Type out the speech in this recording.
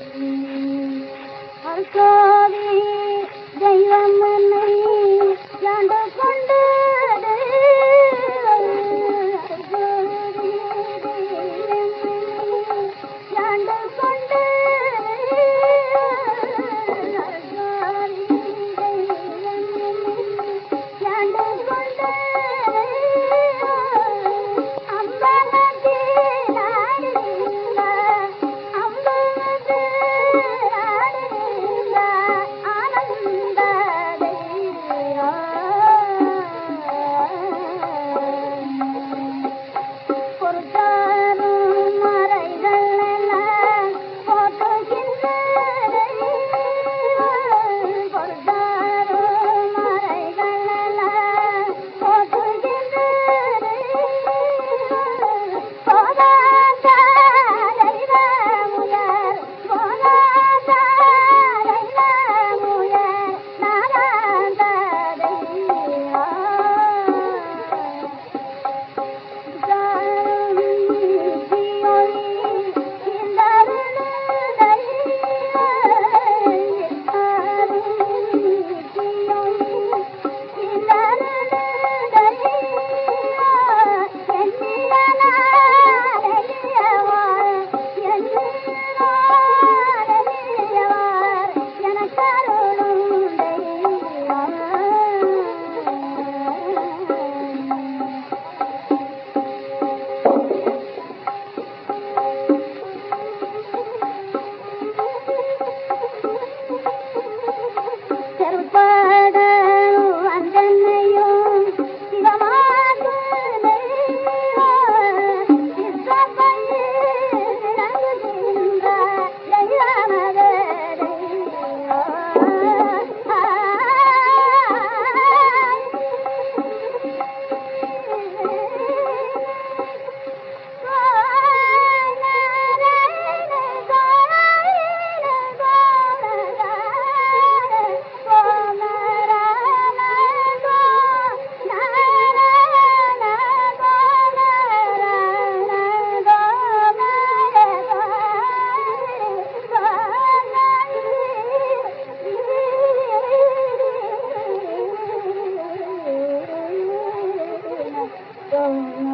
हर कवि जय मन Oh.